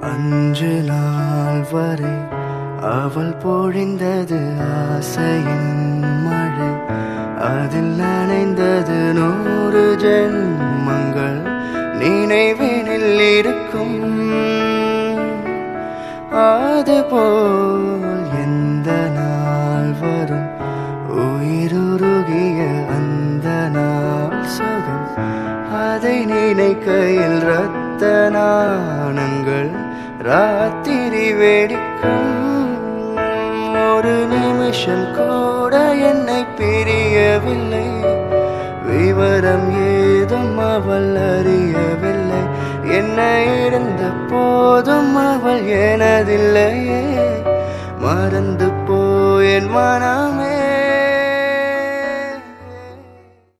அஞ்சு நாள் வரை அவள் பொழிந்தது ஆசையின் மழை. அதில் நனைந்தது நூறு ஜென்மங்கள் நினைவினில் இருக்கும். அதுபோல் எந்த நாள் வரும்? உயிருருகிய அந்த நாள் சுகம். அதை நினைக்கையில் ரத்த நாணங்கள் ராத்திரி வேடிக்கும் ஒரு நிமிஷம் கூட என்னை பிரியவில்லை. விவரம் ஏதும் அவள் அறியவில்லை. என்ன இருந்த போதும் அவள் எனதில்லையே. மறந்து போயன் மனமே